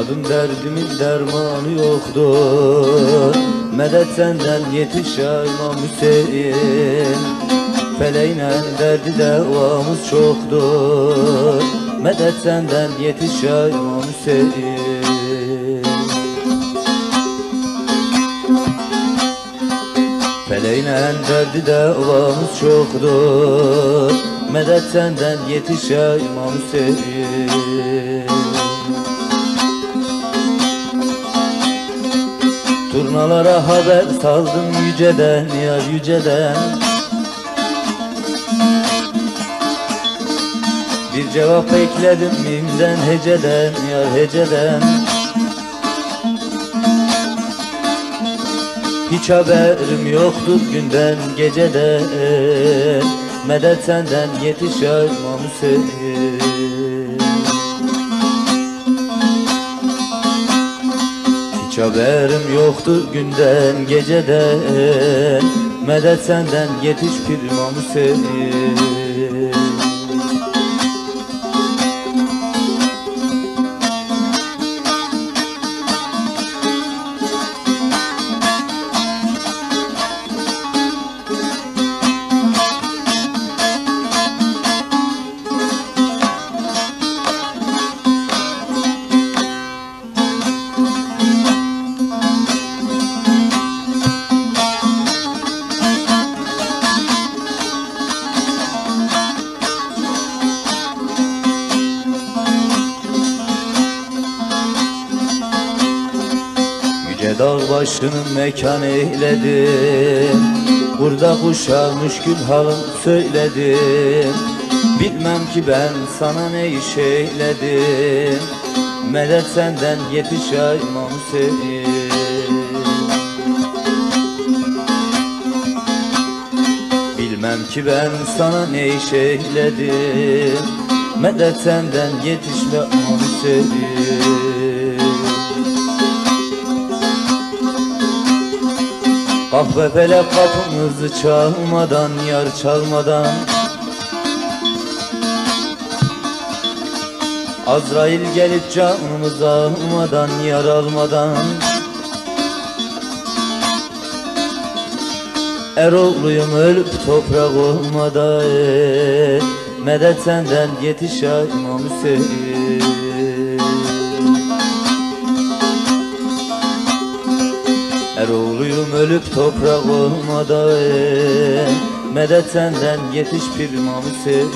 kaldım derdimin dermanı yoktur. Medet senden yetiş ya İmam Hüseyin. Feleğine derdi devamız çoktur. Medet senden yetiş ya İmam Hüseyin. Feleğine derdi devamız çoktur. Medet senden yetiş ya Hüseyin Turnalara haber saldım yüceden ya yüceden. Bir cevap bekledim mimden heceden ya heceden. Hiç haberim yoktur günden geceden. Medet senden yetiş Hüseyin haberim yoktu günden geceden Medet senden yetiş bir İmam Hüseyin Yüce dağ başının mekan eyledim. Burada kuşa müşkül halım söyledim. Bilmem ki ben sana ne iş eyledim. Medet senden yetiş İmam Hüseyin Bilmem ki ben sana ne iş eyledim. Medet senden yetişme Hüseyin Kahve felek kapımızı çalmadan yar çalmadan. Azrail gelip canımızı almadan yar almadan. Eroğluyum ölüp toprak olmadan. Medet senden yetiş ya İmam Hüseyin Eroğluyum ölüp toprak olmadan Medet senden yetiş bir İmam Hüseyin